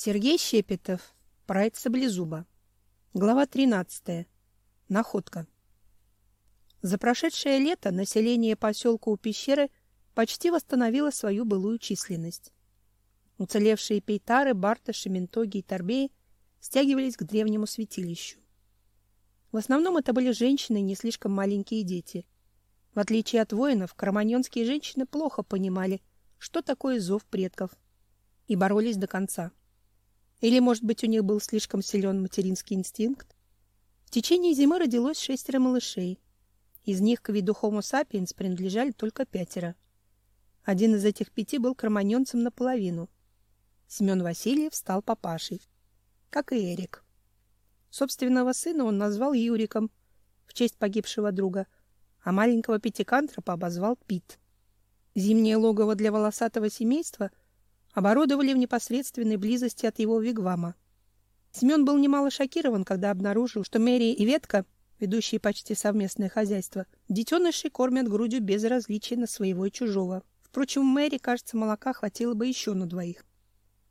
Сергей Щепетов. Прайд Саблезуба. Глава 13. Находка. За прошедшее лето население поселка у пещеры почти восстановило свою былую численность. Уцелевшие пейтары, барташи, ментоги и торбеи стягивались к древнему святилищу. В основном это были женщины и не слишком маленькие дети. В отличие от воинов, кроманьонские женщины плохо понимали, что такое зов предков, и боролись до конца. Или, может быть, у них был слишком силен материнский инстинкт? В течение зимы родилось шестеро малышей. Из них к виду Homo sapiens принадлежали только пятеро. Один из этих пяти был кроманьонцем наполовину. Семен Васильев стал папашей, как и Эрик. Собственного сына он назвал Юриком в честь погибшего друга, а маленького пятикантропа обозвал Пит. Зимнее логово для волосатого семейства оборудовали в непосредственной близости от его вигвама. Семен был немало шокирован, когда обнаружил, что Мэри и Ветка, ведущие почти совместное хозяйство, детенышей кормят грудью без различия на своего и чужого. Впрочем, Мэри, кажется, молока хватило бы еще на двоих.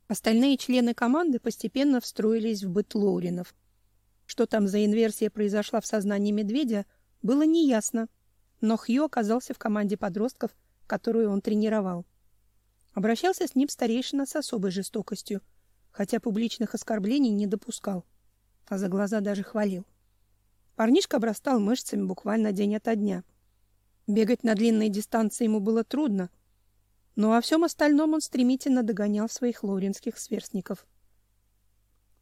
Остальные члены команды постепенно встроились в быт Лоуринов. Что там за инверсия произошла в сознании медведя, было неясно, но Хью оказался в команде подростков, которую он тренировал. Обращался с ним старейшина с особой жестокостью, хотя публичных оскорблений не допускал, а за глаза даже хвалил. Парнишка обрастал мышцами буквально день ото дня. Бегать на длинные дистанции ему было трудно, но во всем остальном он стремительно догонял своих лоринских сверстников.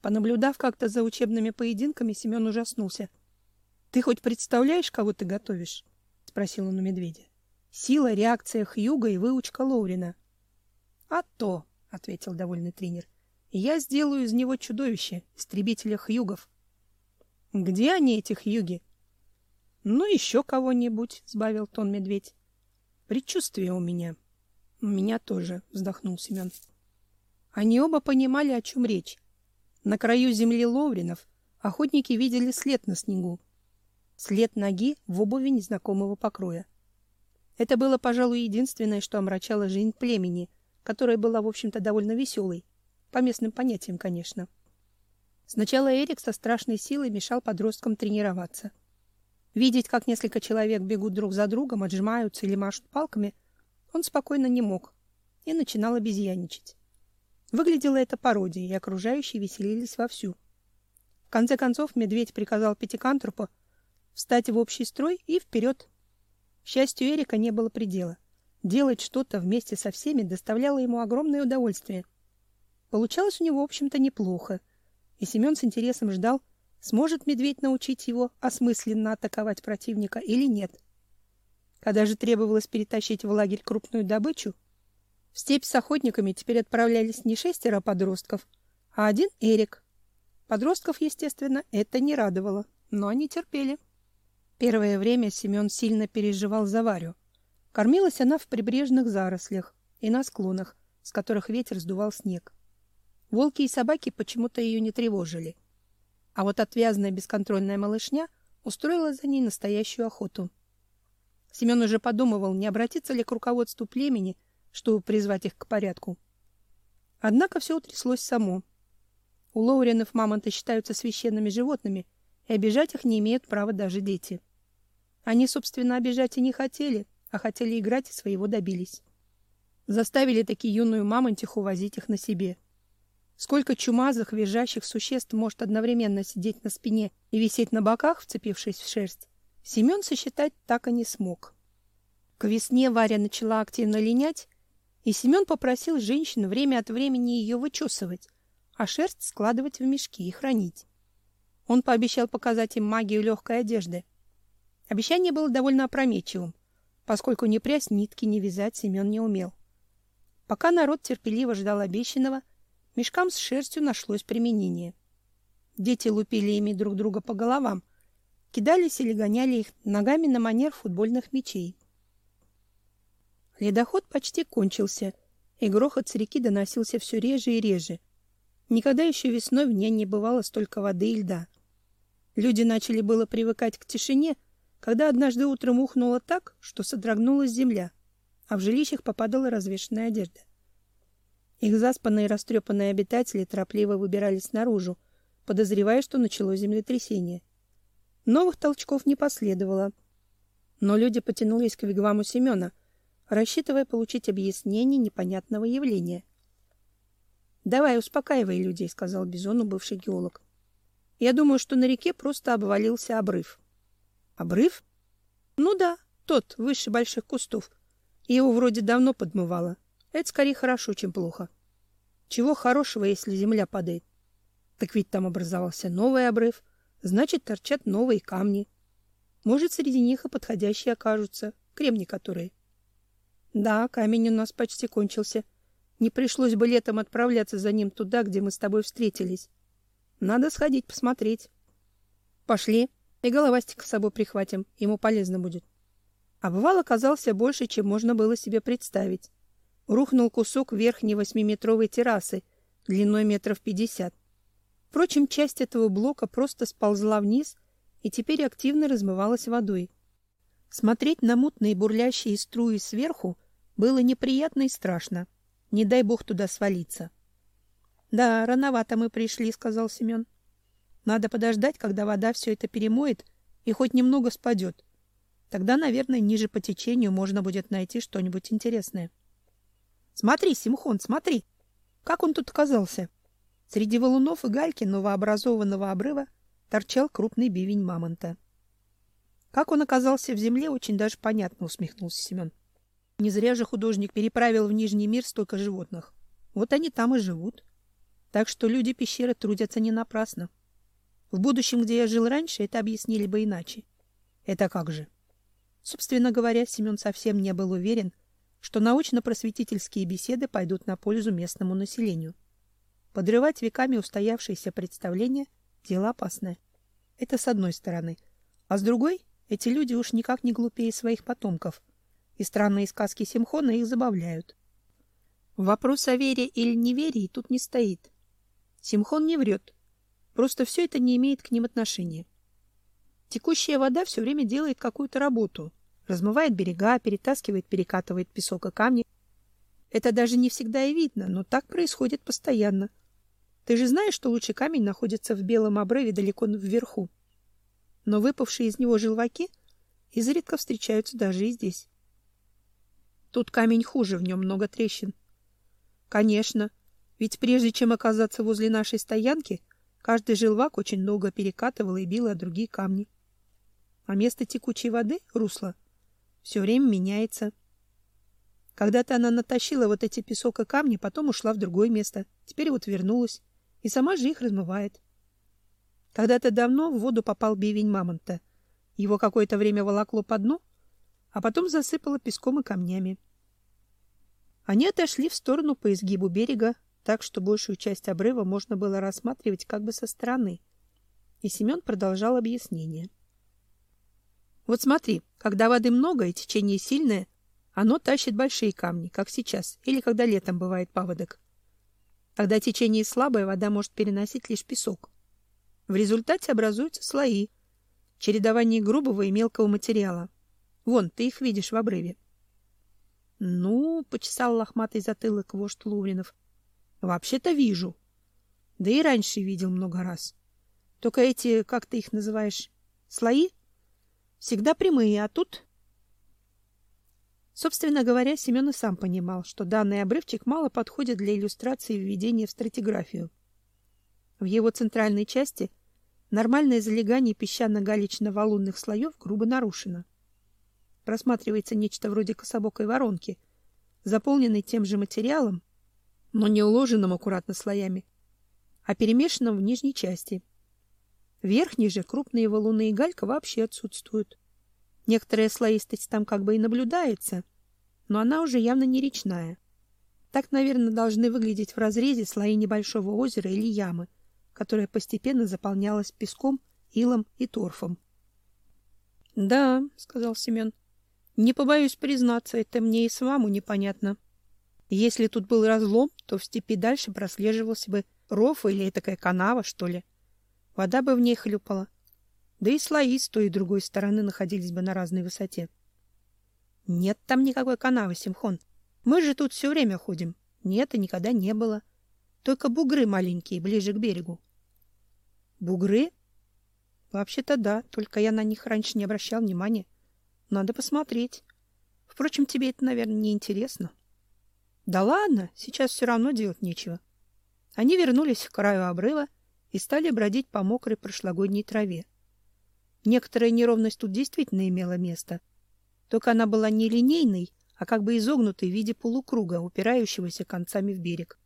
Понаблюдав как-то за учебными поединками, Семен ужаснулся. — Ты хоть представляешь, кого ты готовишь? — спросил он у медведя. — Сила, реакция Хьюга и выучка Лоурина —— А то, — ответил довольный тренер, — я сделаю из него чудовище, истребителя хьюгов. — Где они, эти хьюги? — Ну, еще кого-нибудь, — сбавил тон медведь. — Предчувствие у меня. — У меня тоже, — вздохнул Семен. Они оба понимали, о чем речь. На краю земли Ловринов охотники видели след на снегу. След ноги в обуви незнакомого покроя. Это было, пожалуй, единственное, что омрачало жизнь племени — которая была, в общем-то, довольно веселой. По местным понятиям, конечно. Сначала Эрик со страшной силой мешал подросткам тренироваться. Видеть, как несколько человек бегут друг за другом, отжимаются или машут палками, он спокойно не мог и начинал обезьяничать. Выглядело это пародией, и окружающие веселились вовсю. В конце концов медведь приказал Пятикантропу встать в общий строй и вперед. К счастью, Эрика не было предела. Делать что-то вместе со всеми доставляло ему огромное удовольствие. Получалось у него, в общем-то, неплохо. И Семен с интересом ждал, сможет медведь научить его осмысленно атаковать противника или нет. Когда же требовалось перетащить в лагерь крупную добычу, в степь с охотниками теперь отправлялись не шестеро подростков, а один Эрик. Подростков, естественно, это не радовало, но они терпели. Первое время Семен сильно переживал за Варю. Кормилась она в прибрежных зарослях и на склонах, с которых ветер сдувал снег. Волки и собаки почему-то ее не тревожили. А вот отвязная бесконтрольная малышня устроила за ней настоящую охоту. Семен уже подумывал, не обратиться ли к руководству племени, чтобы призвать их к порядку. Однако все утряслось само. У Лоуренов мамонты считаются священными животными, и обижать их не имеют права даже дети. Они, собственно, обижать и не хотели, а хотели играть и своего добились. Заставили таки юную мамонтиху возить их на себе. Сколько чумазых, визжащих существ может одновременно сидеть на спине и висеть на боках, вцепившись в шерсть, Семен сосчитать так и не смог. К весне Варя начала активно линять, и Семен попросил женщин время от времени ее вычесывать, а шерсть складывать в мешки и хранить. Он пообещал показать им магию легкой одежды. Обещание было довольно опрометчивым — поскольку ни прясть нитки, ни вязать Семен не умел. Пока народ терпеливо ждал обещанного, мешкам с шерстью нашлось применение. Дети лупили ими друг друга по головам, кидались или гоняли их ногами на манер футбольных мячей. Ледоход почти кончился, и грохот с реки доносился все реже и реже. Никогда еще весной в ней не бывало столько воды и льда. Люди начали было привыкать к тишине, когда однажды утром ухнуло так, что содрогнулась земля, а в жилищах попадала развешенная одежда. Их заспанные и растрепанные обитатели торопливо выбирались наружу, подозревая, что началось землетрясение. Новых толчков не последовало, но люди потянулись к вигваму Семена, рассчитывая получить объяснение непонятного явления. «Давай, успокаивай людей», — сказал Бизону бывший геолог. «Я думаю, что на реке просто обвалился обрыв». «Обрыв?» «Ну да, тот, выше больших кустов. Его вроде давно подмывало. Это скорее хорошо, чем плохо. Чего хорошего, если земля падает? Так ведь там образовался новый обрыв, значит, торчат новые камни. Может, среди них и подходящие окажутся, кремни которые. Да, камень у нас почти кончился. Не пришлось бы летом отправляться за ним туда, где мы с тобой встретились. Надо сходить посмотреть. Пошли. И головастика с собой прихватим, ему полезно будет. Обвал оказался больше, чем можно было себе представить. Рухнул кусок верхней восьмиметровой террасы длиной метров пятьдесят. Впрочем, часть этого блока просто сползла вниз и теперь активно размывалась водой. Смотреть на мутные бурлящие струи сверху было неприятно и страшно. Не дай бог туда свалиться. — Да, рановато мы пришли, — сказал Семен. — Надо подождать, когда вода все это перемоет и хоть немного спадет. Тогда, наверное, ниже по течению можно будет найти что-нибудь интересное. — Смотри, Симхон, смотри! Как он тут оказался? Среди валунов и гальки новообразованного обрыва торчал крупный бивень мамонта. Как он оказался в земле, очень даже понятно, усмехнулся Семен. Не зря же художник переправил в Нижний мир столько животных. Вот они там и живут. Так что люди пещеры трудятся не напрасно. В будущем, где я жил раньше, это объяснили бы иначе. Это как же? Собственно говоря, Семен совсем не был уверен, что научно-просветительские беседы пойдут на пользу местному населению. Подрывать веками устоявшиеся представления – дело опасное. Это с одной стороны. А с другой, эти люди уж никак не глупее своих потомков, и странные сказки Симхона их забавляют. Вопрос о вере или неверии тут не стоит. Симхон не врет. Просто все это не имеет к ним отношения. Текущая вода все время делает какую-то работу. Размывает берега, перетаскивает, перекатывает песок и камни. Это даже не всегда и видно, но так происходит постоянно. Ты же знаешь, что лучший камень находится в белом обрыве далеко вверху. Но выпавшие из него желваки изредка встречаются даже и здесь. Тут камень хуже, в нем много трещин. Конечно, ведь прежде чем оказаться возле нашей стоянки, каждый желвак очень долго перекатывал и бил о другие камни. А место текучей воды, русло, все время меняется. Когда-то она натащила вот эти песок и камни, потом ушла в другое место. Теперь вот вернулась и сама же их размывает. Когда-то давно в воду попал бивень мамонта. Его какое-то время волокло по дну, а потом засыпало песком и камнями. Они отошли в сторону по изгибу берега, так что большую часть обрыва можно было рассматривать как бы со стороны. И Семен продолжал объяснение. Вот смотри, когда воды много и течение сильное, оно тащит большие камни, как сейчас, или когда летом бывает паводок. Когда течение слабое, вода может переносить лишь песок. В результате образуются слои, чередование грубого и мелкого материала. Вон, ты их видишь в обрыве. — Ну, — почесал лохматый затылок вождь Лувринов, — вообще-то вижу. Да и раньше видел много раз. Только эти, как ты их называешь, слои, всегда прямые, а тут Собственно говоря, Семен и сам понимал, что данный обрывчик мало подходит для иллюстрации введения в стратиграфию. В его центральной части нормальное залегание песчано-галечно-валунных слоев грубо нарушено. Просматривается нечто вроде кособокой воронки, заполненной тем же материалом, но не уложенным аккуратно слоями, а перемешанным в нижней части. В верхней же крупные валуны и галька вообще отсутствуют. Некоторая слоистость там как бы и наблюдается, но она уже явно не речная. Так, наверное, должны выглядеть в разрезе слои небольшого озера или ямы, которая постепенно заполнялась песком, илом и торфом. — Да, — сказал Семен, — не побоюсь признаться, это мне и самому непонятно. Если тут был разлом, то в степи дальше прослеживался бы ров или такая канава, что ли. Вода бы в ней хлюпала. Да и слои с той и другой стороны находились бы на разной высоте. Нет там никакой канавы, Симхон. Мы же тут все время ходим. Нет, и никогда не было. Только бугры маленькие, ближе к берегу. Бугры? Вообще-то да, только я на них раньше не обращал внимания. Надо посмотреть. Впрочем, тебе это, наверное, не интересно. Да ладно, сейчас все равно делать нечего. Они вернулись к краю обрыва и стали бродить по мокрой прошлогодней траве. Некоторая неровность тут действительно имела место, только она была не линейной, а как бы изогнутой в виде полукруга, упирающегося концами в берег.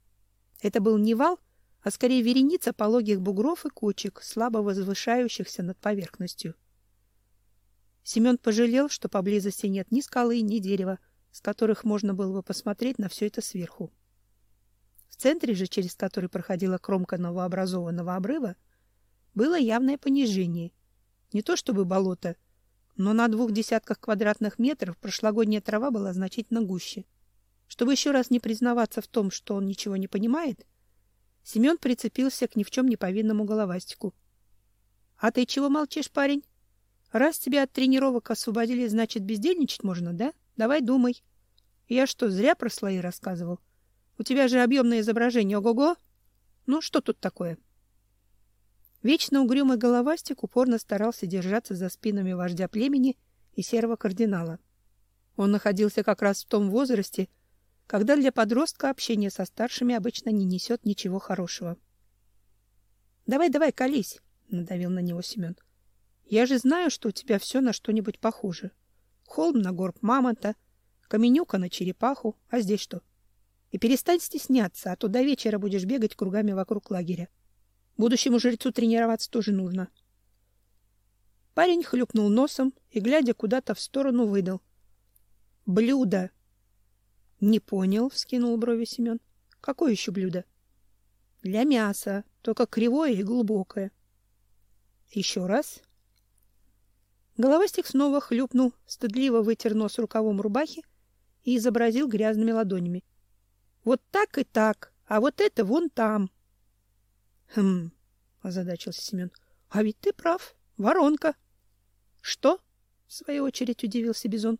Это был не вал, а скорее вереница пологих бугров и кочек, слабо возвышающихся над поверхностью. Семен пожалел, что поблизости нет ни скалы, ни дерева, с которых можно было бы посмотреть на все это сверху. В центре же, через который проходила кромка новообразованного обрыва, было явное понижение. Не то чтобы болото, но на двух десятках квадратных метров прошлогодняя трава была значительно гуще. Чтобы еще раз не признаваться в том, что он ничего не понимает, Семен прицепился к ни в чем не повинному головастику. — А ты чего молчишь, парень? Раз тебя от тренировок освободили, значит, бездельничать можно, да? Давай думай. Я что, зря про слои рассказывал? У тебя же объемное изображение, ого-го! Ну, что тут такое? Вечно угрюмый головастик упорно старался держаться за спинами вождя племени и серого кардинала. Он находился как раз в том возрасте, когда для подростка общение со старшими обычно не несет ничего хорошего. «Давай, давай, колись!» — надавил на него Семен. Я же знаю, что у тебя все на что-нибудь похоже. Холм на горб мамонта, каменюка на черепаху, а здесь что? И перестань стесняться, а то до вечера будешь бегать кругами вокруг лагеря. Будущему жрецу тренироваться тоже нужно. Парень хлюпнул носом и, глядя куда-то в сторону, выдал. — Блюдо! — Не понял, — вскинул брови Семен. — Какое еще блюдо? — Для мяса, только кривое и глубокое. — Еще раз. Головастик снова хлюпнул, стыдливо вытер нос рукавом рубахи и изобразил грязными ладонями. Вот так и так, а вот это вон там. Хм, озадачился Семен. А ведь ты прав, воронка. Что? В свою очередь удивился Бизон.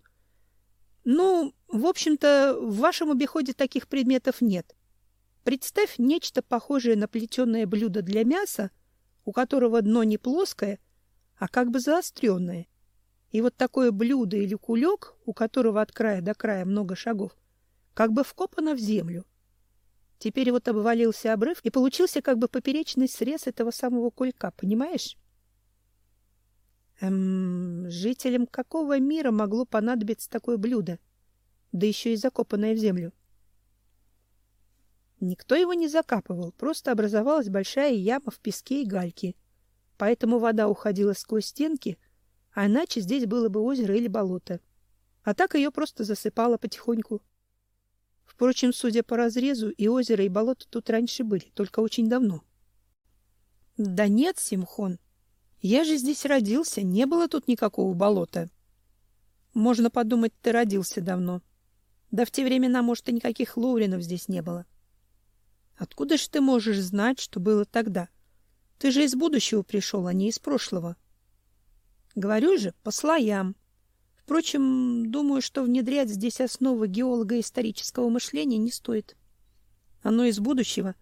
Ну, в общем-то, в вашем обиходе таких предметов нет. Представь нечто похожее на плетеное блюдо для мяса, у которого дно не плоское, а как бы заостренное. И вот такое блюдо или кулек, у которого от края до края много шагов, как бы вкопано в землю. Теперь вот обвалился обрыв, и получился как бы поперечный срез этого самого кулька, понимаешь? Эм, жителям какого мира могло понадобиться такое блюдо, да еще и закопанное в землю? Никто его не закапывал, просто образовалась большая яма в песке и гальке. Поэтому вода уходила сквозь стенки — а иначе здесь было бы озеро или болото. А так ее просто засыпало потихоньку. Впрочем, судя по разрезу, и озеро, и болото тут раньше были, только очень давно. Да нет, Симхон, я же здесь родился, не было тут никакого болота. Можно подумать, ты родился давно. Да в те времена, может, и никаких ловринов здесь не было. Откуда же ты можешь знать, что было тогда? Ты же из будущего пришел, а не из прошлого. — Говорю же, по слоям. Впрочем, думаю, что внедрять здесь основы геолого-исторического мышления не стоит. Оно из будущего,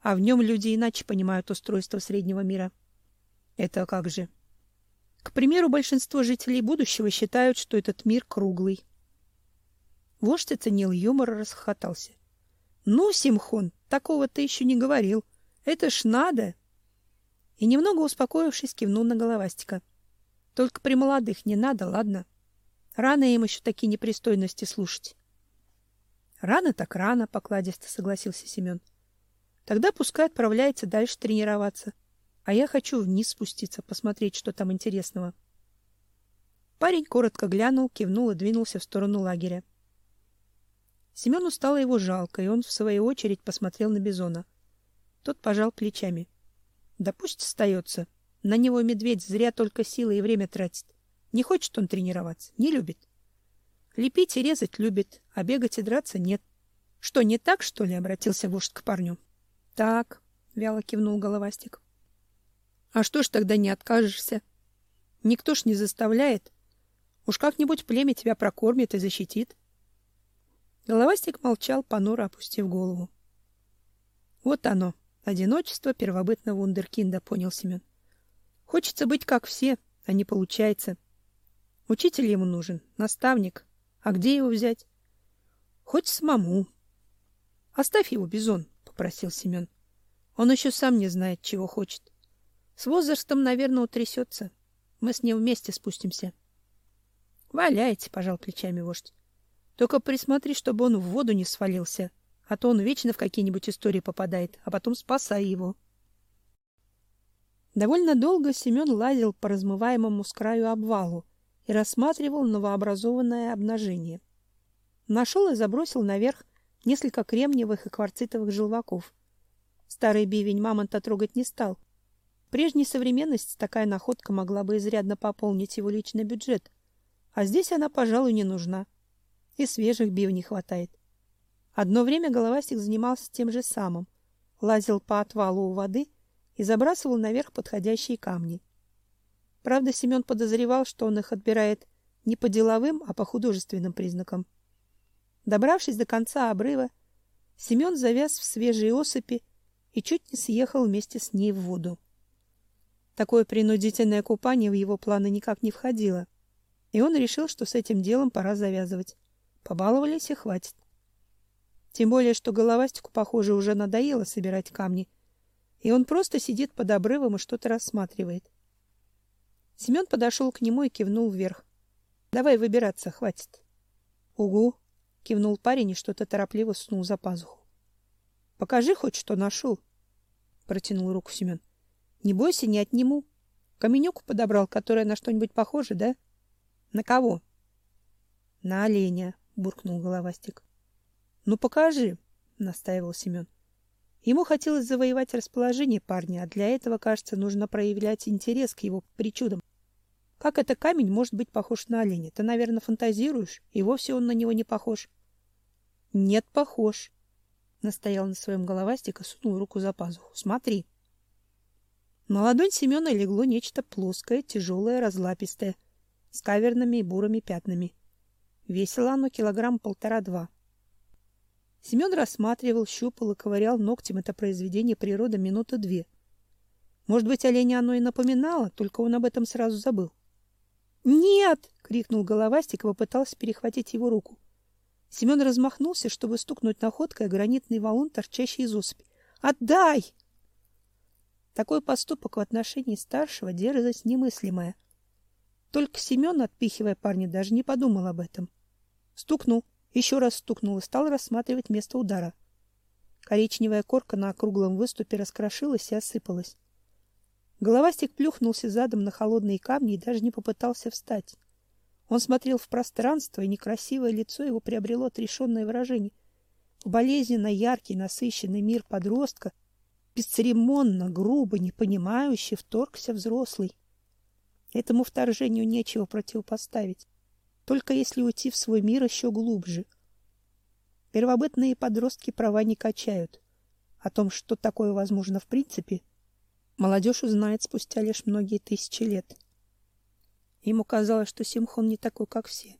а в нем люди иначе понимают устройство среднего мира. Это как же? К примеру, большинство жителей будущего считают, что этот мир круглый. Вождь оценил юмор и расхохотался. Ну, Симхон, такого ты еще не говорил. Это ж надо. И немного успокоившись, кивнул на головастика. — только при молодых не надо, ладно? Рано им еще такие непристойности слушать. Рано так рано, покладисто согласился Семен. Тогда пускай отправляется дальше тренироваться. А я хочу вниз спуститься, посмотреть, что там интересного. Парень коротко глянул, кивнул и двинулся в сторону лагеря. Семену стало его жалко, и он в свою очередь посмотрел на Бизона. Тот пожал плечами. Да пусть остается. На него медведь зря только силы и время тратит. Не хочет он тренироваться, не любит. Лепить и резать любит, а бегать и драться нет. Что, не так, что ли, обратился вождь к парню? Так, вяло кивнул головастик. А что ж тогда не откажешься? Никто ж не заставляет. Уж как-нибудь племя тебя прокормит и защитит. Головастик молчал, понуро опустив голову. Вот оно, одиночество первобытного вундеркинда, понял Семен. Хочется быть как все, а не получается. Учитель ему нужен, наставник. А где его взять? Хоть самому. Оставь его, Бизон, попросил Семен. Он еще сам не знает, чего хочет. С возрастом, наверное, утрясется. Мы с ним вместе спустимся. Валяйте, пожал плечами вождь. Только присмотри, чтобы он в воду не свалился, а то он вечно в какие-нибудь истории попадает, а потом спасай его. Довольно долго Семен лазил по размываемому с краю обвалу и рассматривал новообразованное обнажение. Нашел и забросил наверх несколько кремниевых и кварцитовых желваков. Старый бивень мамонта трогать не стал. В прежней современности такая находка могла бы изрядно пополнить его личный бюджет, а здесь она, пожалуй, не нужна. И свежих бивней хватает. Одно время головастик занимался тем же самым. Лазил по отвалу у воды и забрасывал наверх подходящие камни. Правда, Семен подозревал, что он их отбирает не по деловым, а по художественным признакам. Добравшись до конца обрыва, Семен завяз в свежей осыпи и чуть не съехал вместе с ней в воду. Такое принудительное купание в его планы никак не входило, и он решил, что с этим делом пора завязывать. Побаловались и хватит. Тем более, что головастику, похоже, уже надоело собирать камни, и он просто сидит под обрывом и что-то рассматривает. Семен подошел к нему и кивнул вверх. Давай выбираться, хватит. Угу, кивнул парень и что-то торопливо сунул за пазуху. Покажи хоть что нашел. протянул руку Семен. Не бойся, не отниму. Каменюку подобрал, которая на что-нибудь похоже, да? На кого? На оленя, буркнул головастик. Ну покажи, настаивал Семен. Ему хотелось завоевать расположение парня, а для этого, кажется, нужно проявлять интерес к его причудам. Как это камень может быть похож на оленя? Ты, наверное, фантазируешь, и вовсе он на него не похож. Нет, похож. Настоял на своем головастик и сунул руку за пазуху. Смотри. На ладонь Семена легло нечто плоское, тяжелое, разлапистое, с каверными и бурыми пятнами. Весило оно килограмм полтора-два. Семен рассматривал, щупал и ковырял ногтем это произведение природы минуты две. Может быть, оленя оно и напоминало, только он об этом сразу забыл. «Нет!» — крикнул головастик и попытался перехватить его руку. Семен размахнулся, чтобы стукнуть находкой о гранитный валун, торчащий из осыпи. «Отдай!» Такой поступок в отношении старшего дерзость немыслимая. Только Семен, отпихивая парня, даже не подумал об этом. Стукнул, еще раз стукнул и стал рассматривать место удара. Коричневая корка на округлом выступе раскрошилась и осыпалась. Головастик плюхнулся задом на холодные камни и даже не попытался встать. Он смотрел в пространство, и некрасивое лицо его приобрело отрешенное выражение. В болезненно яркий, насыщенный мир подростка бесцеремонно, грубо, непонимающе вторгся взрослый. Этому вторжению нечего противопоставить только если уйти в свой мир еще глубже. Первобытные подростки права не качают. О том, что такое возможно в принципе, молодежь узнает спустя лишь многие тысячи лет. Ему казалось, что Симхон не такой, как все.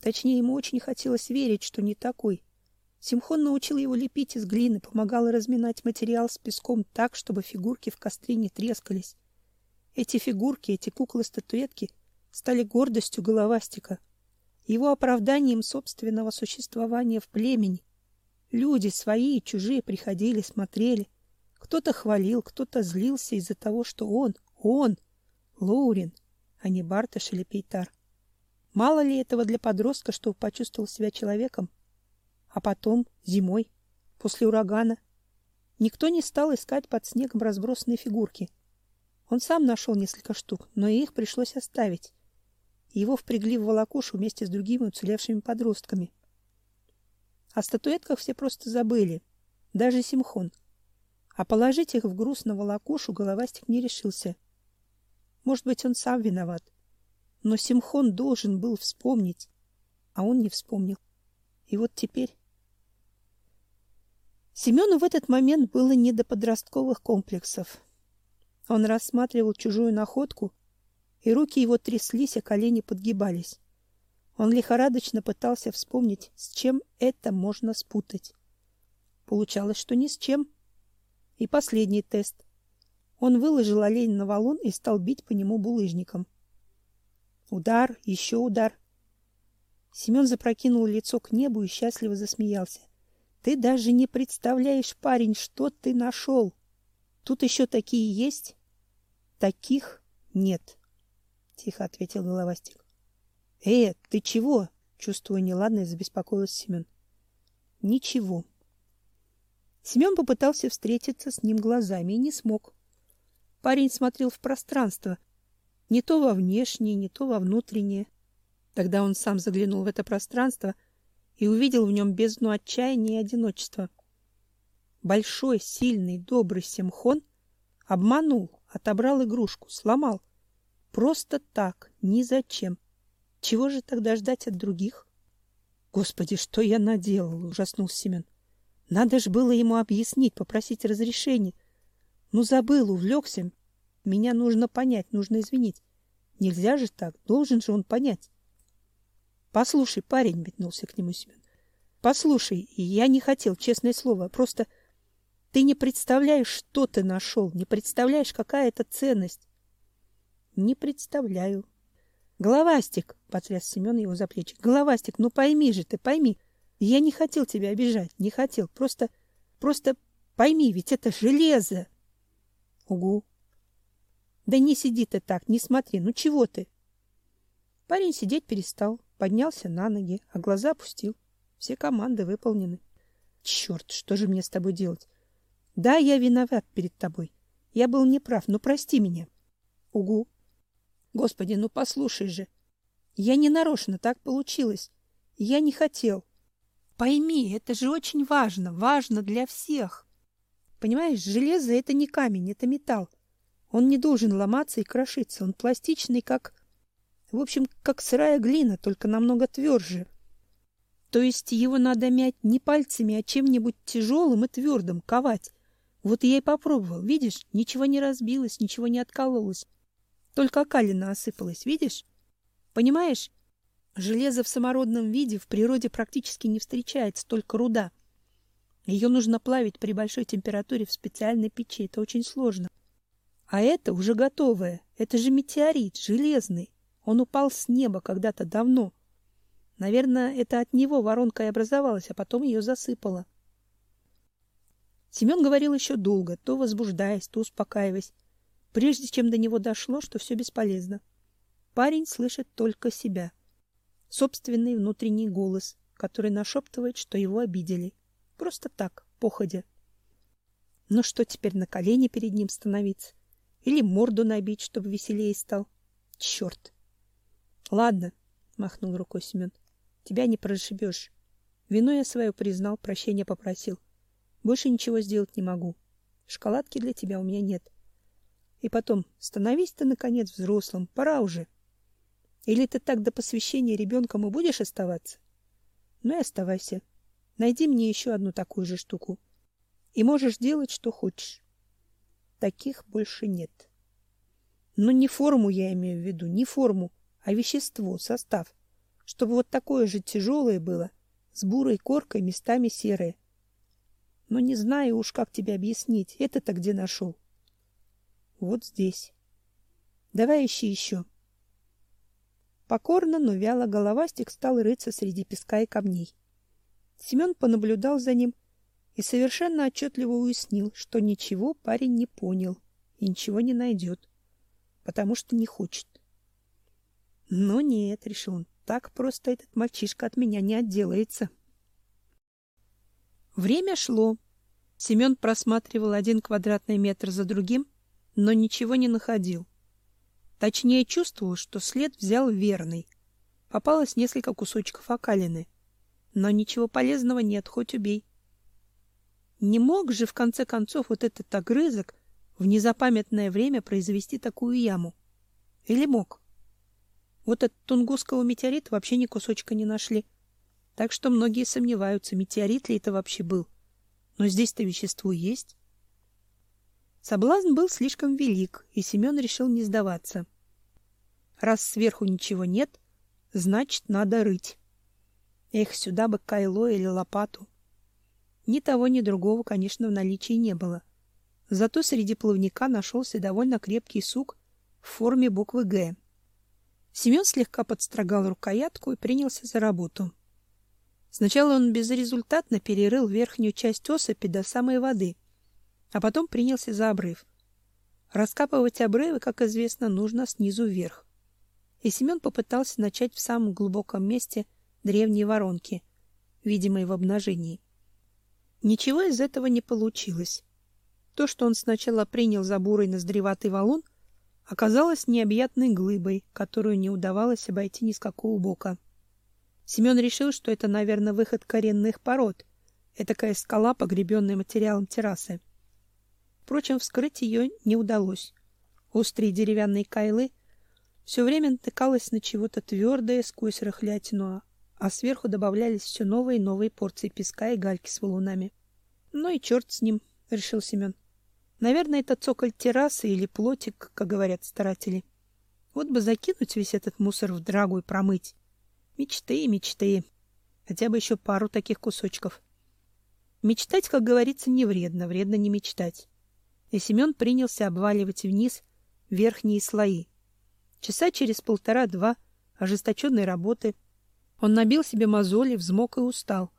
Точнее, ему очень хотелось верить, что не такой. Симхон научил его лепить из глины, помогал разминать материал с песком так, чтобы фигурки в костре не трескались. Эти фигурки, эти куклы-статуэтки — стали гордостью головастика, его оправданием собственного существования в племени. Люди свои и чужие приходили, смотрели. Кто-то хвалил, кто-то злился из-за того, что он, он, Лоурин, а не Барташ или Пейтар. Мало ли этого для подростка, что почувствовал себя человеком? А потом, зимой, после урагана, никто не стал искать под снегом разбросанные фигурки. Он сам нашел несколько штук, но их пришлось оставить. Его впрягли в волокушу вместе с другими уцелевшими подростками. О статуэтках все просто забыли, даже Симхон. А положить их в груз на волокушу головастик не решился. Может быть, он сам виноват. Но Симхон должен был вспомнить, а он не вспомнил. И вот теперь... Семену в этот момент было не до подростковых комплексов. Он рассматривал чужую находку и руки его тряслись, а колени подгибались. Он лихорадочно пытался вспомнить, с чем это можно спутать. Получалось, что ни с чем. И последний тест. Он выложил олень на валун и стал бить по нему булыжником. Удар, еще удар. Семен запрокинул лицо к небу и счастливо засмеялся. Ты даже не представляешь, парень, что ты нашел. Тут еще такие есть? Таких нет, тихо ответил головастик. Э, ты чего? Чувствуя неладное, забеспокоился Семен. Ничего. Семен попытался встретиться с ним глазами и не смог. Парень смотрел в пространство, не то во внешнее, не то во внутреннее. Тогда он сам заглянул в это пространство и увидел в нем бездну отчаяния и одиночества. Большой, сильный, добрый Семхон обманул, отобрал игрушку, сломал. Просто так, ни зачем. Чего же тогда ждать от других? Господи, что я наделал, ужаснулся Семен. Надо ж было ему объяснить, попросить разрешения. Ну забыл, увлекся. Меня нужно понять, нужно извинить. Нельзя же так, должен же он понять. Послушай, парень, метнулся к нему Семен. Послушай, я не хотел, честное слово, просто ты не представляешь, что ты нашел, не представляешь, какая это ценность. Не представляю. Головастик, потряс Семен его за плечи. Головастик, ну пойми же ты, пойми. Я не хотел тебя обижать, не хотел. Просто просто пойми, ведь это железо. Угу. Да не сиди ты так, не смотри. Ну чего ты? Парень сидеть перестал, поднялся на ноги, а глаза опустил. Все команды выполнены. Черт, что же мне с тобой делать? Да, я виноват перед тобой. Я был неправ, но прости меня. Угу. Господи, ну послушай же. Я не нарочно, так получилось. Я не хотел. Пойми, это же очень важно, важно для всех. Понимаешь, железо это не камень, это металл. Он не должен ломаться и крошиться, он пластичный, как в общем, как сырая глина, только намного тверже. То есть его надо мять не пальцами, а чем-нибудь тяжелым и твердым, ковать. Вот я и попробовал. Видишь, ничего не разбилось, ничего не откололось. Только окалина осыпалась, видишь? Понимаешь? Железо в самородном виде в природе практически не встречается, только руда. Ее нужно плавить при большой температуре в специальной печи. Это очень сложно. А это уже готовое. Это же метеорит, железный. Он упал с неба когда-то давно. Наверное, это от него воронка и образовалась, а потом ее засыпало. Семен говорил еще долго, то возбуждаясь, то успокаиваясь, прежде чем до него дошло, что все бесполезно. Парень слышит только себя, собственный внутренний голос, который нашептывает, что его обидели. Просто так, походя. Ну что теперь на колени перед ним становиться? Или морду набить, чтобы веселее стал? Черт! Ладно, махнул рукой Семен. Тебя не прошибешь. Вину я свое признал, прощения попросил. Больше ничего сделать не могу. Шоколадки для тебя у меня нет. И потом, становись ты наконец взрослым, пора уже. Или ты так до посвящения ребенком и будешь оставаться? Ну и оставайся. Найди мне еще одну такую же штуку. И можешь делать, что хочешь. Таких больше нет. Но не форму я имею в виду, не форму, а вещество, состав, чтобы вот такое же тяжелое было, с бурой коркой, местами серое. Но не знаю уж, как тебе объяснить. Это-то где нашел? Вот здесь. Давай ищи еще. Покорно, но вяло головастик стал рыться среди песка и камней. Семен понаблюдал за ним и совершенно отчетливо уяснил, что ничего парень не понял и ничего не найдет, потому что не хочет. Но нет, решил он, так просто этот мальчишка от меня не отделается. Время шло. Семен просматривал один квадратный метр за другим, но ничего не находил. Точнее, чувствовал, что след взял верный. Попалось несколько кусочков окалины, но ничего полезного нет, хоть убей. Не мог же в конце концов вот этот огрызок в незапамятное время произвести такую яму? Или мог? Вот от Тунгусского метеорита вообще ни кусочка не нашли. Так что многие сомневаются, метеорит ли это вообще был. Но здесь-то вещество есть. Соблазн был слишком велик, и Семен решил не сдаваться. Раз сверху ничего нет, Значит, надо рыть. Эх, сюда бы кайло или лопату. Ни того, ни другого, конечно, в наличии не было. Зато среди плавника нашелся довольно крепкий сук в форме буквы «Г». Семен слегка подстрогал рукоятку и принялся за работу. Сначала он безрезультатно перерыл верхнюю часть осыпи до самой воды, а потом принялся за обрыв. Раскапывать обрывы, как известно, нужно снизу вверх. И Семен попытался начать в самом глубоком месте древней воронки, видимой в обнажении. Ничего из этого не получилось. То, что он сначала принял за бурый ноздреватый валун, оказалось необъятной глыбой, которую не удавалось обойти ни с какого бока. Семен решил, что это, наверное, выход коренных пород, этакая скала, погребенная материалом террасы. Впрочем, вскрыть ее не удалось. Острые деревянные кайлы все время натыкалось на чего-то твердое сквозь рыхлятину, а сверху добавлялись все новые и новые порции песка и гальки с валунами. Ну и черт с ним, решил Семен. Наверное, это цоколь террасы или плотик, как говорят старатели. Вот бы закинуть весь этот мусор в драгу и промыть. Мечты, мечты. Хотя бы еще пару таких кусочков. Мечтать, как говорится, не вредно, вредно не мечтать. И Семен принялся обваливать вниз верхние слои. Часа через полтора-два ожесточенной работы он набил себе мозоли, взмок и устал.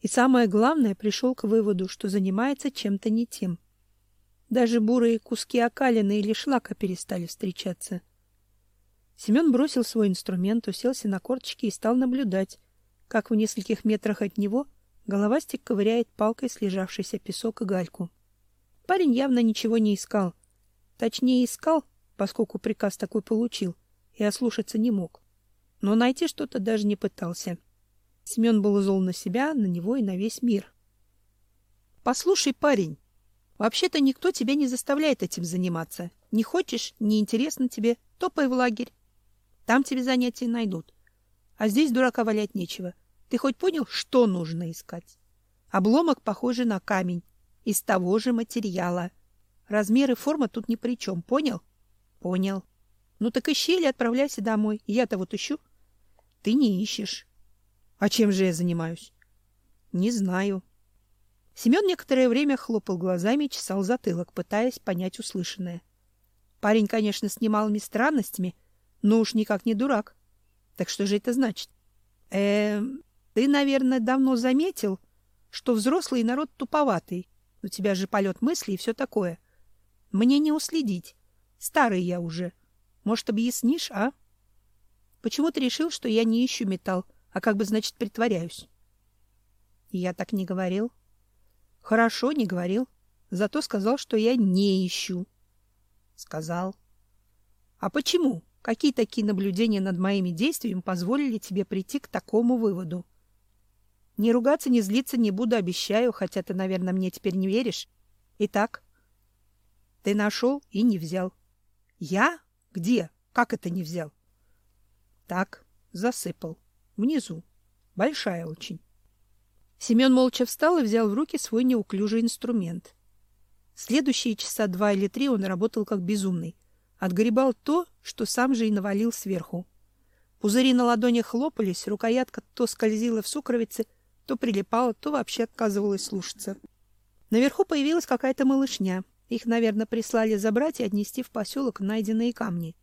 И самое главное, пришел к выводу, что занимается чем-то не тем. Даже бурые куски окалины или шлака перестали встречаться. Семен бросил свой инструмент, уселся на корточки и стал наблюдать, как в нескольких метрах от него головастик ковыряет палкой слежавшийся песок и гальку. Парень явно ничего не искал. Точнее, искал, поскольку приказ такой получил, и ослушаться не мог но найти что-то даже не пытался. Семен был зол на себя, на него и на весь мир. Послушай, парень, вообще-то никто тебя не заставляет этим заниматься. Не хочешь, не интересно тебе, топай в лагерь. Там тебе занятия найдут. А здесь дурака валять нечего. Ты хоть понял, что нужно искать? Обломок похожий на камень, из того же материала. Размер и форма тут ни при чем, понял? Понял. Ну так ищи или отправляйся домой. Я-то вот ищу. Ты не ищешь. А чем же я занимаюсь? Не знаю. Семен некоторое время хлопал глазами и чесал затылок, пытаясь понять услышанное. Парень, конечно, с немалыми странностями, но уж никак не дурак. Так что же это значит? Э, ты, наверное, давно заметил, что взрослый народ туповатый. У тебя же полет мысли и все такое. Мне не уследить. Старый я уже. Может, объяснишь, а? Почему ты решил, что я не ищу металл, а как бы, значит, притворяюсь? Я так не говорил. Хорошо, не говорил. Зато сказал, что я не ищу. Сказал. А почему? Какие такие наблюдения над моими действиями позволили тебе прийти к такому выводу? Не ругаться, не злиться не буду, обещаю, хотя ты, наверное, мне теперь не веришь. Итак, ты нашел и не взял. Я? Где? Как это не взял? Так, засыпал. Внизу. Большая очень. Семен молча встал и взял в руки свой неуклюжий инструмент. Следующие часа два или три он работал как безумный. Отгребал то, что сам же и навалил сверху. Пузыри на ладонях хлопались, рукоятка то скользила в сукровице, то прилипала, то вообще отказывалась слушаться. Наверху появилась какая-то малышня. Их, наверное, прислали забрать и отнести в поселок найденные камни.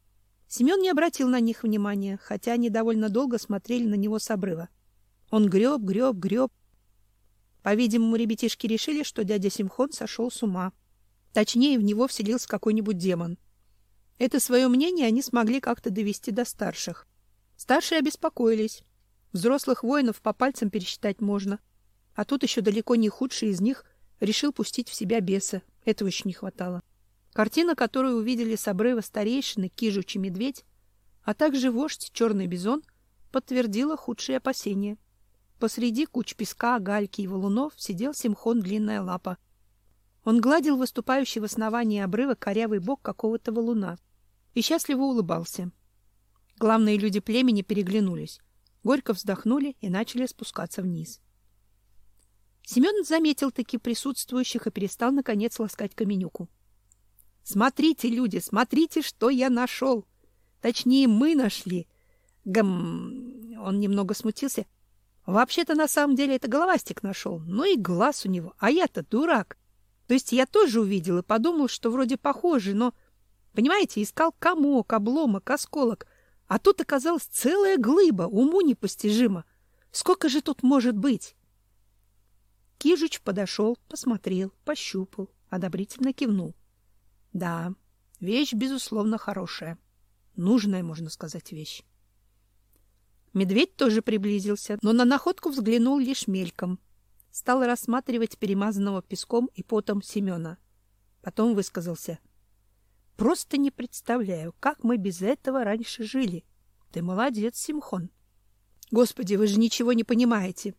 Семен не обратил на них внимания, хотя они довольно долго смотрели на него с обрыва. Он греб, греб, греб. По-видимому, ребятишки решили, что дядя Симхон сошел с ума. Точнее, в него вселился какой-нибудь демон. Это свое мнение они смогли как-то довести до старших. Старшие обеспокоились. Взрослых воинов по пальцам пересчитать можно. А тут еще далеко не худший из них решил пустить в себя беса. Этого еще не хватало. Картина, которую увидели с обрыва старейшины Кижучий медведь, а также вождь Черный бизон, подтвердила худшие опасения. Посреди куч песка, гальки и валунов сидел Симхон Длинная Лапа. Он гладил выступающий в основании обрыва корявый бок какого-то валуна и счастливо улыбался. Главные люди племени переглянулись, горько вздохнули и начали спускаться вниз. Семен заметил таки присутствующих и перестал наконец ласкать Каменюку. Смотрите, люди, смотрите, что я нашел. Точнее, мы нашли. Гм... Он немного смутился. Вообще-то на самом деле это головастик нашел. Ну и глаз у него. А я-то дурак. То есть я тоже увидел и подумал, что вроде похоже, но... Понимаете, искал комок, обломок, осколок. А тут оказалась целая глыба, уму непостижимо. Сколько же тут может быть? Кижич подошел, посмотрел, пощупал, одобрительно кивнул. Да, вещь, безусловно, хорошая. Нужная, можно сказать, вещь. Медведь тоже приблизился, но на находку взглянул лишь мельком. Стал рассматривать перемазанного песком и потом Семена. Потом высказался. Просто не представляю, как мы без этого раньше жили. Ты молодец, Симхон. Господи, вы же ничего не понимаете.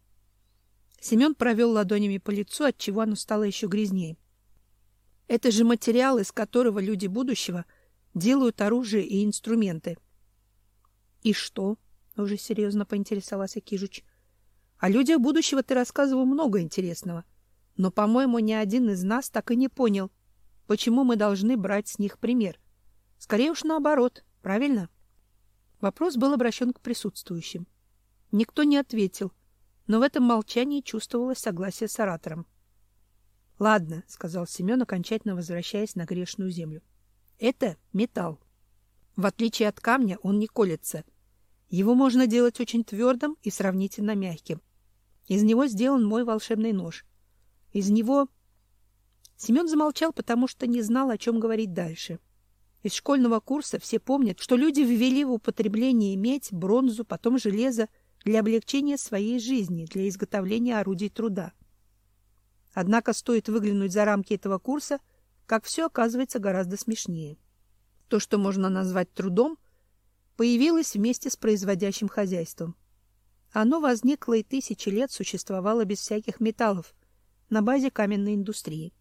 Семен провел ладонями по лицу, отчего оно стало еще грязнее. Это же материал, из которого люди будущего делают оружие и инструменты. И что? Уже серьезно поинтересовался Кижуч. О людях будущего ты рассказывал много интересного, но, по-моему, ни один из нас так и не понял, почему мы должны брать с них пример. Скорее уж наоборот, правильно? Вопрос был обращен к присутствующим. Никто не ответил, но в этом молчании чувствовалось согласие с оратором. — Ладно, — сказал Семен, окончательно возвращаясь на грешную землю. — Это металл. В отличие от камня он не колется. Его можно делать очень твердым и сравнительно мягким. Из него сделан мой волшебный нож. Из него... Семен замолчал, потому что не знал, о чем говорить дальше. Из школьного курса все помнят, что люди ввели в употребление медь, бронзу, потом железо, для облегчения своей жизни, для изготовления орудий труда. Однако стоит выглянуть за рамки этого курса, как все оказывается гораздо смешнее. То, что можно назвать трудом, появилось вместе с производящим хозяйством. Оно возникло и тысячи лет существовало без всяких металлов, на базе каменной индустрии.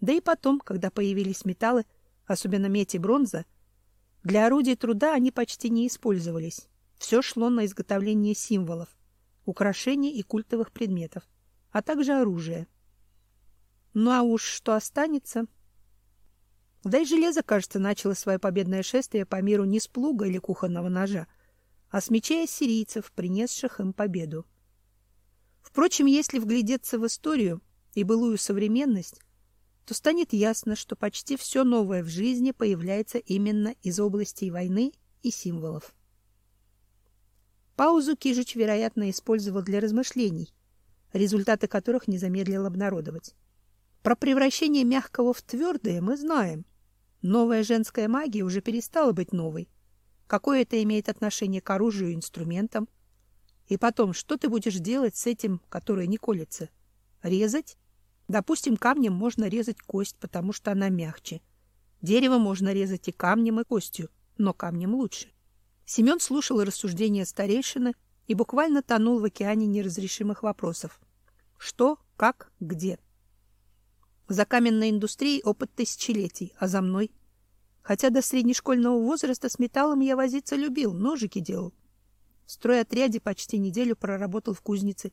Да и потом, когда появились металлы, особенно медь и бронза, для орудий труда они почти не использовались. Все шло на изготовление символов, украшений и культовых предметов, а также оружия. Ну а уж что останется... Да и железо, кажется, начало свое победное шествие по миру не с плуга или кухонного ножа, а с мечей ассирийцев, принесших им победу. Впрочем, если вглядеться в историю и былую современность, то станет ясно, что почти все новое в жизни появляется именно из областей войны и символов. Паузу Кижич, вероятно, использовал для размышлений, результаты которых не замедлил обнародовать. Про превращение мягкого в твердое мы знаем. Новая женская магия уже перестала быть новой. Какое это имеет отношение к оружию и инструментам? И потом, что ты будешь делать с этим, который не колется? Резать? Допустим, камнем можно резать кость, потому что она мягче. Дерево можно резать и камнем, и костью, но камнем лучше. Семен слушал рассуждения старейшины и буквально тонул в океане неразрешимых вопросов. Что, как, где? За каменной индустрией опыт тысячелетий, а за мной? Хотя до среднешкольного возраста с металлом я возиться любил, ножики делал. В стройотряде почти неделю проработал в кузнице,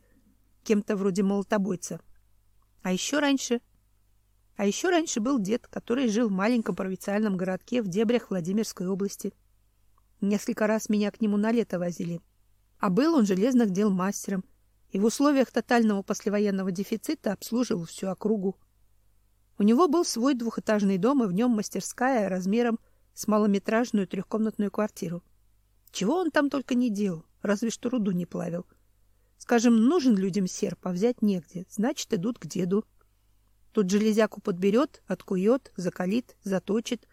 кем-то вроде молотобойца. А еще раньше... А еще раньше был дед, который жил в маленьком провинциальном городке в дебрях Владимирской области. Несколько раз меня к нему на лето возили. А был он железных дел мастером и в условиях тотального послевоенного дефицита обслуживал всю округу. У него был свой двухэтажный дом и в нем мастерская размером с малометражную трехкомнатную квартиру. Чего он там только не делал, разве что руду не плавил. Скажем, нужен людям серп, а взять негде, значит, идут к деду. Тут железяку подберет, откует, закалит, заточит,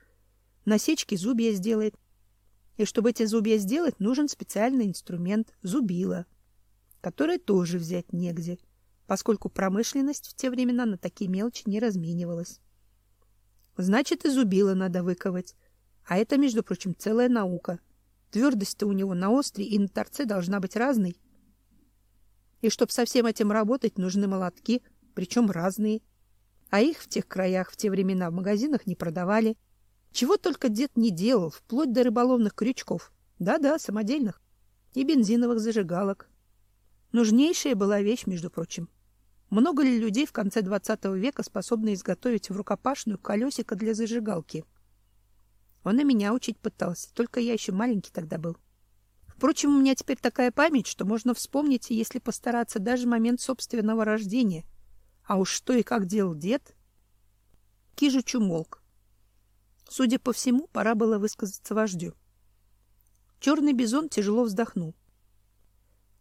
насечки зубья сделает, и чтобы эти зубья сделать, нужен специальный инструмент зубило, который тоже взять негде, поскольку промышленность в те времена на такие мелочи не разменивалась. Значит, и зубило надо выковать. А это, между прочим, целая наука. Твердость-то у него на остре и на торце должна быть разной. И чтобы со всем этим работать, нужны молотки, причем разные. А их в тех краях в те времена в магазинах не продавали. Чего только дед не делал, вплоть до рыболовных крючков. Да-да, самодельных. И бензиновых зажигалок. Нужнейшая была вещь, между прочим. Много ли людей в конце XX века способны изготовить в рукопашную колесико для зажигалки? Он и меня учить пытался, только я еще маленький тогда был. Впрочем, у меня теперь такая память, что можно вспомнить, если постараться, даже момент собственного рождения. А уж что и как делал дед. Кижич умолк. Судя по всему, пора было высказаться вождю. Черный бизон тяжело вздохнул.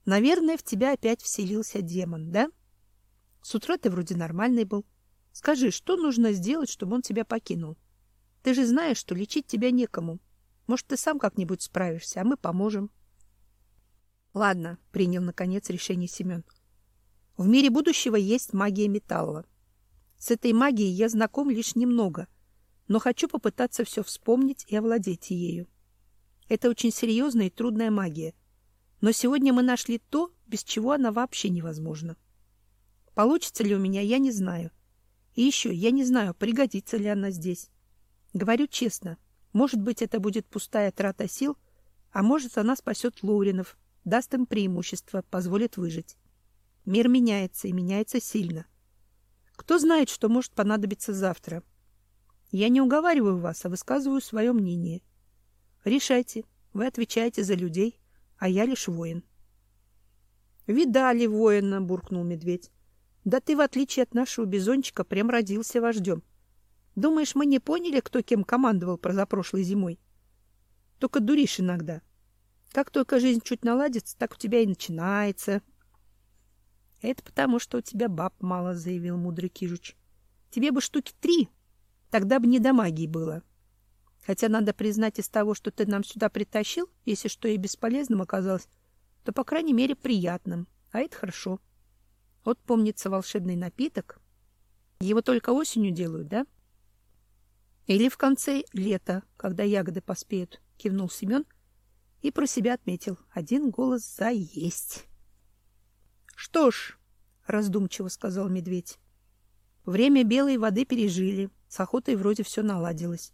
Наверное, в тебя опять вселился демон, да? С утра ты вроде нормальный был. Скажи, что нужно сделать, чтобы он тебя покинул? Ты же знаешь, что лечить тебя некому. Может, ты сам как-нибудь справишься, а мы поможем. Ладно, принял наконец решение Семен. В мире будущего есть магия металла. С этой магией я знаком лишь немного, но хочу попытаться все вспомнить и овладеть ею. Это очень серьезная и трудная магия. Но сегодня мы нашли то, без чего она вообще невозможна. Получится ли у меня, я не знаю. И еще я не знаю, пригодится ли она здесь. Говорю честно, может быть, это будет пустая трата сил, а может, она спасет Лоуринов, даст им преимущество, позволит выжить. Мир меняется и меняется сильно. Кто знает, что может понадобиться завтра. Я не уговариваю вас, а высказываю свое мнение. Решайте. Вы отвечаете за людей, а я лишь воин. Видали воина, буркнул медведь. Да ты, в отличие от нашего бизончика, прям родился вождем. Думаешь, мы не поняли, кто кем командовал про прошлой зимой? Только дуришь иногда. Как только жизнь чуть наладится, так у тебя и начинается. Это потому, что у тебя баб мало, заявил мудрый Кижуч. Тебе бы штуки три, тогда бы не до магии было. Хотя надо признать из того, что ты нам сюда притащил, если что и бесполезным оказалось, то по крайней мере приятным. А это хорошо. Вот помнится волшебный напиток. Его только осенью делают, да? Или в конце лета, когда ягоды поспеют, кивнул Семен и про себя отметил: один голос за есть. Что ж, раздумчиво сказал медведь. Время белой воды пережили, с охотой вроде все наладилось.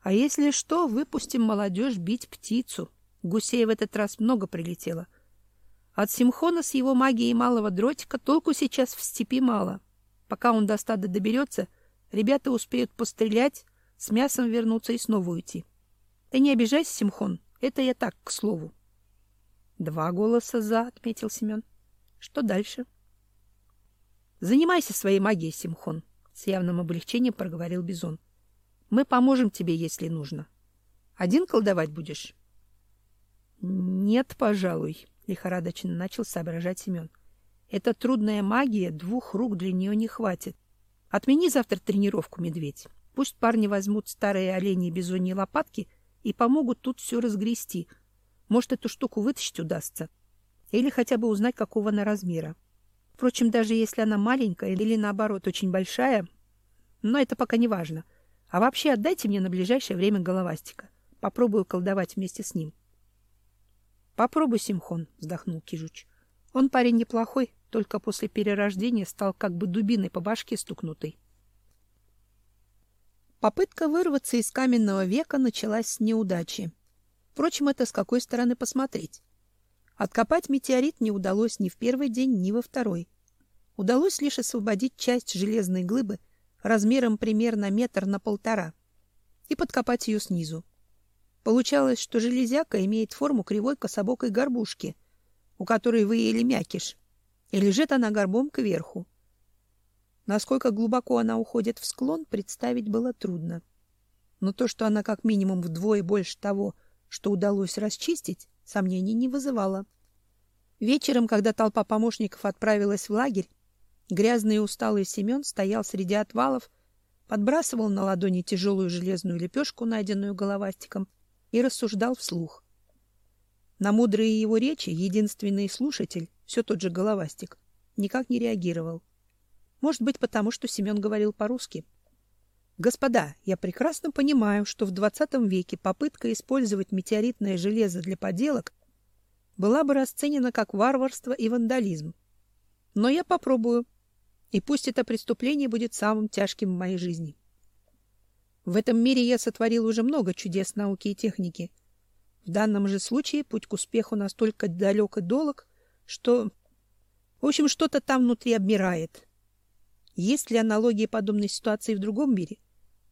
А если что, выпустим молодежь бить птицу. Гусей в этот раз много прилетело. От Симхона с его магией малого дротика толку сейчас в степи мало. Пока он до стада доберется, ребята успеют пострелять, с мясом вернуться и снова уйти. Ты не обижайся, Симхон, это я так, к слову. Два голоса за, отметил Семен. Что дальше? Занимайся своей магией, Симхон, с явным облегчением проговорил Бизон. Мы поможем тебе, если нужно. Один колдовать будешь? Нет, пожалуй, лихорадочно начал соображать Семен. Это трудная магия, двух рук для нее не хватит. Отмени завтра тренировку, медведь. Пусть парни возьмут старые оленьи бизоньи лопатки и помогут тут все разгрести. Может, эту штуку вытащить удастся. Или хотя бы узнать, какого она размера. Впрочем, даже если она маленькая или, наоборот, очень большая, но это пока не важно. А вообще отдайте мне на ближайшее время головастика. Попробую колдовать вместе с ним. Попробуй, Симхон, вздохнул Кижуч. Он парень неплохой, только после перерождения стал как бы дубиной по башке стукнутой. Попытка вырваться из каменного века началась с неудачи. Впрочем, это с какой стороны посмотреть. Откопать метеорит не удалось ни в первый день, ни во второй. Удалось лишь освободить часть железной глыбы размером примерно метр на полтора и подкопать ее снизу. Получалось, что железяка имеет форму кривой кособокой горбушки, у которой выели мякиш, и лежит она горбом кверху. Насколько глубоко она уходит в склон, представить было трудно. Но то, что она как минимум вдвое больше того, что удалось расчистить, сомнений не вызывало. Вечером, когда толпа помощников отправилась в лагерь, грязный и усталый Семен стоял среди отвалов, подбрасывал на ладони тяжелую железную лепешку, найденную головастиком, и рассуждал вслух. На мудрые его речи единственный слушатель, все тот же головастик, никак не реагировал. Может быть, потому что Семен говорил по-русски. Господа, я прекрасно понимаю, что в двадцатом веке попытка использовать метеоритное железо для поделок была бы расценена как варварство и вандализм. Но я попробую, и пусть это преступление будет самым тяжким в моей жизни. В этом мире я сотворил уже много чудес науки и техники. В данном же случае путь к успеху настолько далек и долг, что... В общем, что-то там внутри обмирает. Есть ли аналогии подобной ситуации в другом мире?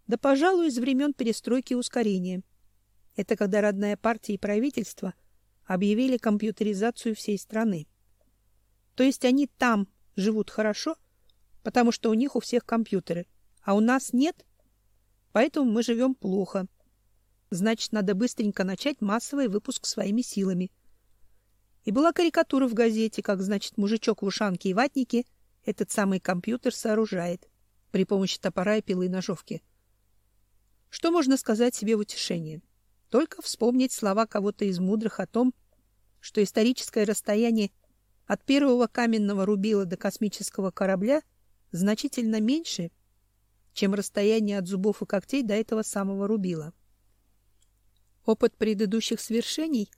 Да, пожалуй, из времен перестройки и ускорения. Это когда родная партия и правительство объявили компьютеризацию всей страны. То есть они там живут хорошо, потому что у них у всех компьютеры, а у нас нет, поэтому мы живем плохо. Значит, надо быстренько начать массовый выпуск своими силами. И была карикатура в газете, как, значит, мужичок в ушанке и ватнике этот самый компьютер сооружает при помощи топора и пилы и ножовки. Что можно сказать себе в утешение? Только вспомнить слова кого-то из мудрых о том, что историческое расстояние от первого каменного рубила до космического корабля значительно меньше, чем расстояние от зубов и когтей до этого самого рубила. Опыт предыдущих свершений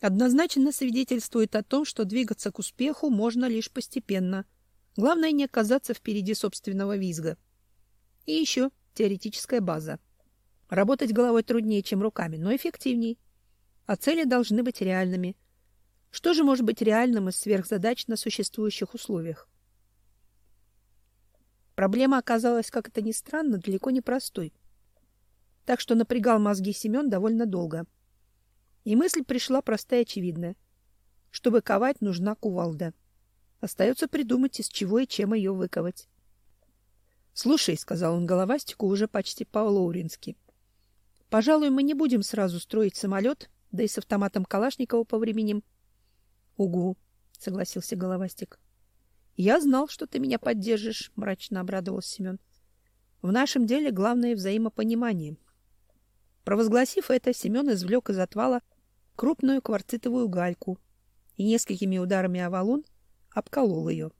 однозначно свидетельствует о том, что двигаться к успеху можно лишь постепенно. Главное не оказаться впереди собственного визга. И еще теоретическая база. Работать головой труднее, чем руками, но эффективней. А цели должны быть реальными. Что же может быть реальным из сверхзадач на существующих условиях? Проблема оказалась, как это ни странно, далеко не простой. Так что напрягал мозги Семен довольно долго. И мысль пришла простая и очевидная. Чтобы ковать, нужна кувалда. Остается придумать, из чего и чем ее выковать. — Слушай, — сказал он головастику уже почти по-лоурински, — Пожалуй, мы не будем сразу строить самолет, да и с автоматом Калашникова повременим. — Угу, — согласился Головастик. — Я знал, что ты меня поддержишь, — мрачно обрадовался Семен. — В нашем деле главное взаимопонимание. Провозгласив это, Семен извлек из отвала крупную кварцитовую гальку и несколькими ударами о валун обколол ее.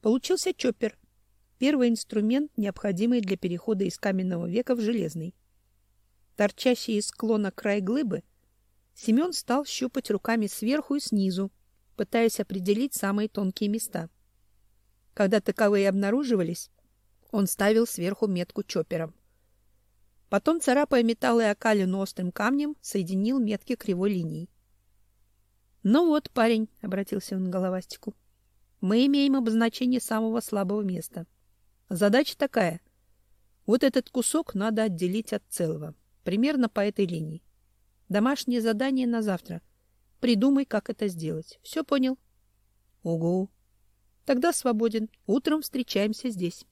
Получился чоппер, первый инструмент, необходимый для перехода из каменного века в железный. Торчащий из склона край глыбы, Семен стал щупать руками сверху и снизу, пытаясь определить самые тонкие места. Когда таковые обнаруживались, он ставил сверху метку чопером. Потом, царапая металл и окалину острым камнем, соединил метки кривой линией. — Ну вот, парень, — обратился он к головастику, — мы имеем обозначение самого слабого места. Задача такая. Вот этот кусок надо отделить от целого. Примерно по этой линии. Домашнее задание на завтра. Придумай, как это сделать. Все понял? Угу. Тогда свободен. Утром встречаемся здесь.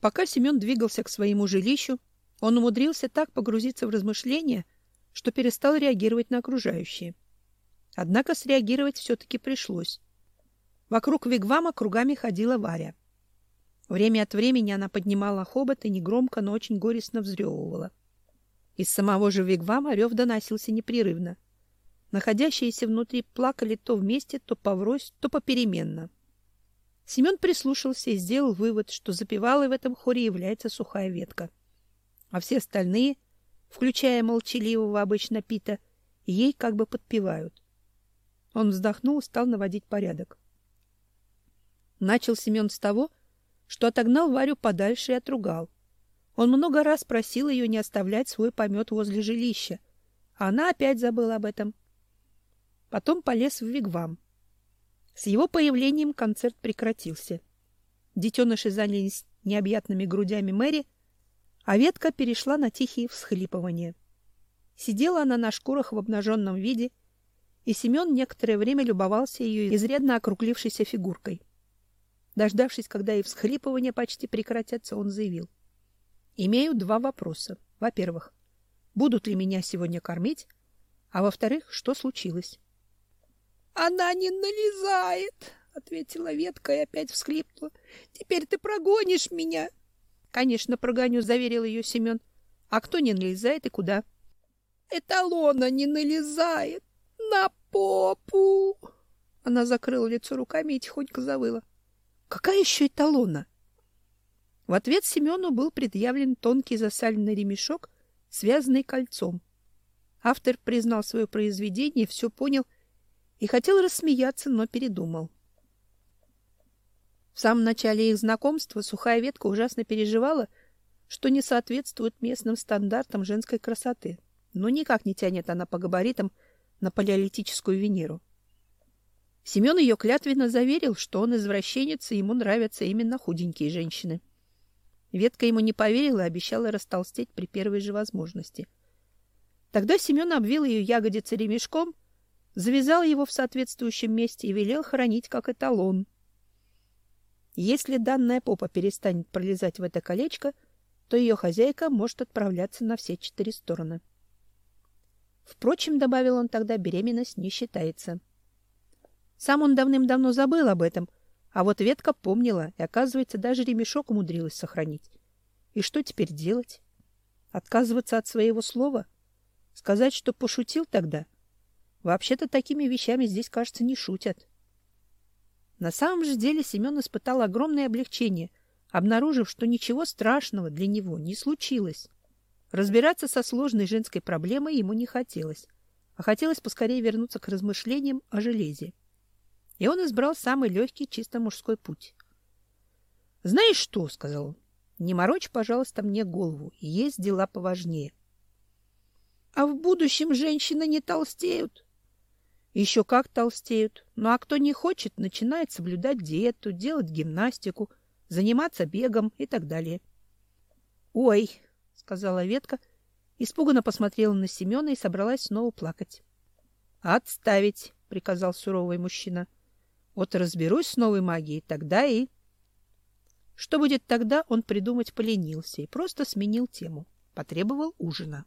Пока Семен двигался к своему жилищу, он умудрился так погрузиться в размышления, что перестал реагировать на окружающее. Однако среагировать все-таки пришлось. Вокруг Вигвама кругами ходила Варя. Время от времени она поднимала хобот и негромко, но очень горестно взрёвывала. Из самого же вигвама рев доносился непрерывно. Находящиеся внутри плакали то вместе, то поврось, то попеременно. Семен прислушался и сделал вывод, что запевалой в этом хоре является сухая ветка. А все остальные, включая молчаливого обычно Пита, ей как бы подпевают. Он вздохнул и стал наводить порядок. Начал Семен с того, что отогнал Варю подальше и отругал. Он много раз просил ее не оставлять свой помет возле жилища, а она опять забыла об этом. Потом полез в вигвам. С его появлением концерт прекратился. Детеныши занялись необъятными грудями Мэри, а ветка перешла на тихие всхлипывания. Сидела она на шкурах в обнаженном виде, и Семен некоторое время любовался ее изрядно округлившейся фигуркой. Дождавшись, когда и всхлипывания почти прекратятся, он заявил. «Имею два вопроса. Во-первых, будут ли меня сегодня кормить? А во-вторых, что случилось?» «Она не налезает!» — ответила ветка и опять всхлипнула. «Теперь ты прогонишь меня!» «Конечно, прогоню», — заверил ее Семен. «А кто не налезает и куда?» «Эталона не налезает! На попу!» Она закрыла лицо руками и тихонько завыла. Какая еще эталона? В ответ Семену был предъявлен тонкий засаленный ремешок, связанный кольцом. Автор признал свое произведение, все понял и хотел рассмеяться, но передумал. В самом начале их знакомства сухая ветка ужасно переживала, что не соответствует местным стандартам женской красоты, но никак не тянет она по габаритам на палеолитическую Венеру. Семен ее клятвенно заверил, что он извращенец, и ему нравятся именно худенькие женщины. Ветка ему не поверила и обещала растолстеть при первой же возможности. Тогда Семен обвил ее ягодицы ремешком, завязал его в соответствующем месте и велел хранить как эталон. Если данная попа перестанет пролезать в это колечко, то ее хозяйка может отправляться на все четыре стороны. Впрочем, добавил он тогда, беременность не считается. Сам он давным-давно забыл об этом, а вот ветка помнила, и, оказывается, даже ремешок умудрилась сохранить. И что теперь делать? Отказываться от своего слова? Сказать, что пошутил тогда? Вообще-то такими вещами здесь, кажется, не шутят. На самом же деле Семен испытал огромное облегчение, обнаружив, что ничего страшного для него не случилось. Разбираться со сложной женской проблемой ему не хотелось, а хотелось поскорее вернуться к размышлениям о железе. И он избрал самый легкий, чисто мужской путь. — Знаешь что? — сказал он. — Не морочь, пожалуйста, мне голову. Есть дела поважнее. — А в будущем женщины не толстеют? Еще как толстеют. Ну а кто не хочет, начинает соблюдать диету, делать гимнастику, заниматься бегом и так далее. Ой, сказала ветка, испуганно посмотрела на Семена и собралась снова плакать. Отставить, приказал суровый мужчина. Вот разберусь с новой магией, тогда и Что будет тогда, он придумать поленился и просто сменил тему. Потребовал ужина.